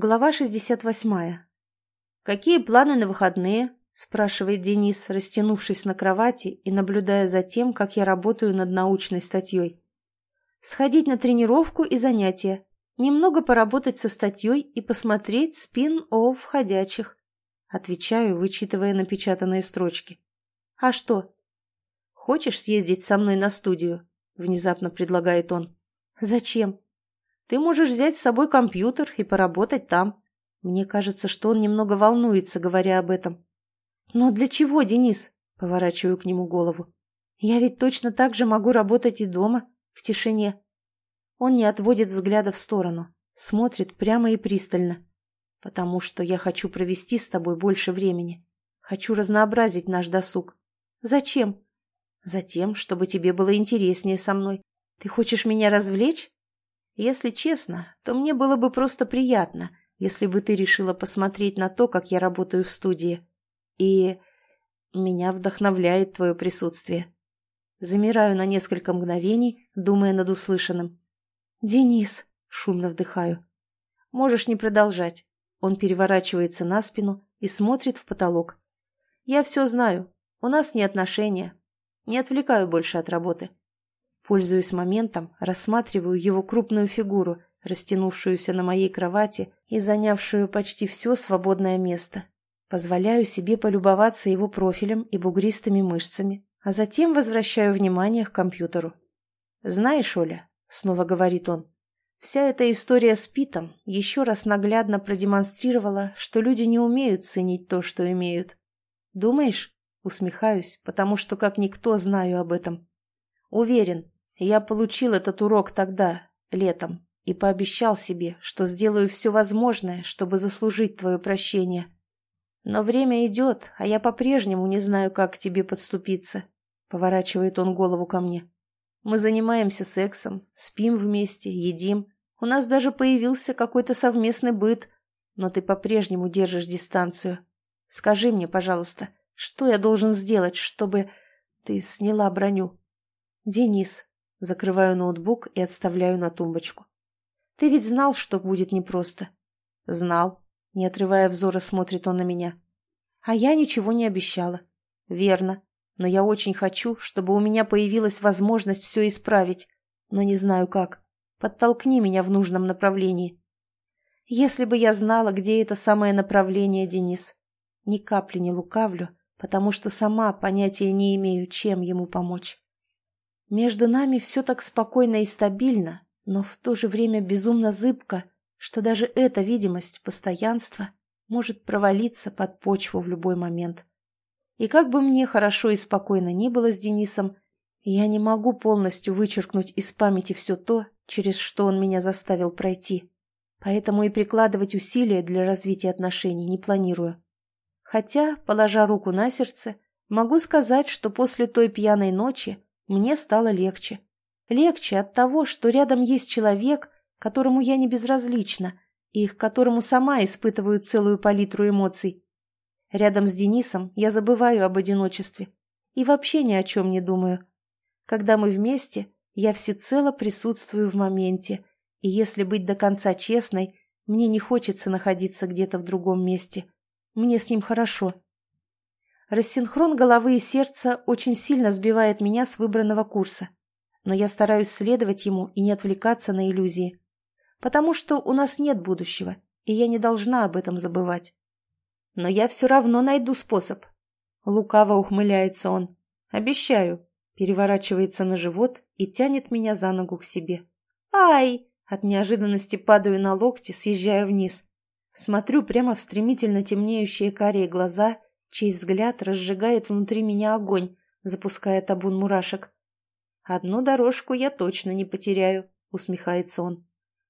Глава 68. «Какие планы на выходные?» – спрашивает Денис, растянувшись на кровати и наблюдая за тем, как я работаю над научной статьей. «Сходить на тренировку и занятия, немного поработать со статьей и посмотреть спин-офф входящих», – отвечаю, вычитывая напечатанные строчки. «А что?» «Хочешь съездить со мной на студию?» – внезапно предлагает он. «Зачем?» Ты можешь взять с собой компьютер и поработать там. Мне кажется, что он немного волнуется, говоря об этом. Но для чего, Денис? Поворачиваю к нему голову. Я ведь точно так же могу работать и дома, в тишине. Он не отводит взгляда в сторону, смотрит прямо и пристально. Потому что я хочу провести с тобой больше времени. Хочу разнообразить наш досуг. Зачем? Затем, чтобы тебе было интереснее со мной. Ты хочешь меня развлечь? Если честно, то мне было бы просто приятно, если бы ты решила посмотреть на то, как я работаю в студии. И меня вдохновляет твое присутствие. Замираю на несколько мгновений, думая над услышанным. «Денис!» — шумно вдыхаю. «Можешь не продолжать». Он переворачивается на спину и смотрит в потолок. «Я все знаю. У нас не отношения. Не отвлекаю больше от работы. Пользуясь моментом, рассматриваю его крупную фигуру, растянувшуюся на моей кровати и занявшую почти все свободное место. Позволяю себе полюбоваться его профилем и бугристыми мышцами, а затем возвращаю внимание к компьютеру. «Знаешь, Оля», — снова говорит он, — «вся эта история с Питом еще раз наглядно продемонстрировала, что люди не умеют ценить то, что имеют. Думаешь?» — усмехаюсь, потому что как никто знаю об этом. Уверен, я получил этот урок тогда, летом, и пообещал себе, что сделаю все возможное, чтобы заслужить твое прощение. Но время идет, а я по-прежнему не знаю, как к тебе подступиться. Поворачивает он голову ко мне. Мы занимаемся сексом, спим вместе, едим. У нас даже появился какой-то совместный быт, но ты по-прежнему держишь дистанцию. Скажи мне, пожалуйста, что я должен сделать, чтобы ты сняла броню? Денис, Закрываю ноутбук и отставляю на тумбочку. «Ты ведь знал, что будет непросто?» «Знал». Не отрывая взора, смотрит он на меня. «А я ничего не обещала». «Верно. Но я очень хочу, чтобы у меня появилась возможность все исправить. Но не знаю как. Подтолкни меня в нужном направлении». «Если бы я знала, где это самое направление, Денис. Ни капли не лукавлю, потому что сама понятия не имею, чем ему помочь». Между нами все так спокойно и стабильно, но в то же время безумно зыбко, что даже эта видимость постоянства может провалиться под почву в любой момент. И как бы мне хорошо и спокойно ни было с Денисом, я не могу полностью вычеркнуть из памяти все то, через что он меня заставил пройти. Поэтому и прикладывать усилия для развития отношений не планирую. Хотя, положа руку на сердце, могу сказать, что после той пьяной ночи мне стало легче. Легче от того, что рядом есть человек, которому я не безразлична, и к которому сама испытываю целую палитру эмоций. Рядом с Денисом я забываю об одиночестве и вообще ни о чем не думаю. Когда мы вместе, я всецело присутствую в моменте, и если быть до конца честной, мне не хочется находиться где-то в другом месте. Мне с ним хорошо. Рассинхрон головы и сердца очень сильно сбивает меня с выбранного курса, но я стараюсь следовать ему и не отвлекаться на иллюзии, потому что у нас нет будущего, и я не должна об этом забывать. Но я все равно найду способ. Лукаво ухмыляется он. Обещаю. Переворачивается на живот и тянет меня за ногу к себе. Ай! От неожиданности падаю на локти, съезжая вниз. Смотрю прямо в стремительно темнеющие карие глаза чей взгляд разжигает внутри меня огонь, запуская табун мурашек. «Одну дорожку я точно не потеряю», — усмехается он.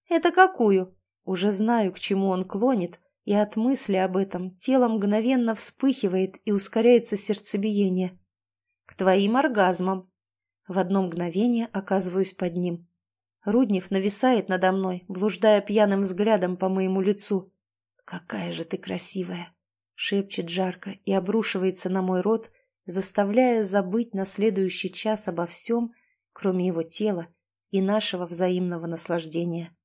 «Это какую?» Уже знаю, к чему он клонит, и от мысли об этом тело мгновенно вспыхивает и ускоряется сердцебиение. «К твоим оргазмам!» В одно мгновение оказываюсь под ним. Руднев нависает надо мной, блуждая пьяным взглядом по моему лицу. «Какая же ты красивая!» Шепчет жарко и обрушивается на мой рот, заставляя забыть на следующий час обо всем, кроме его тела и нашего взаимного наслаждения.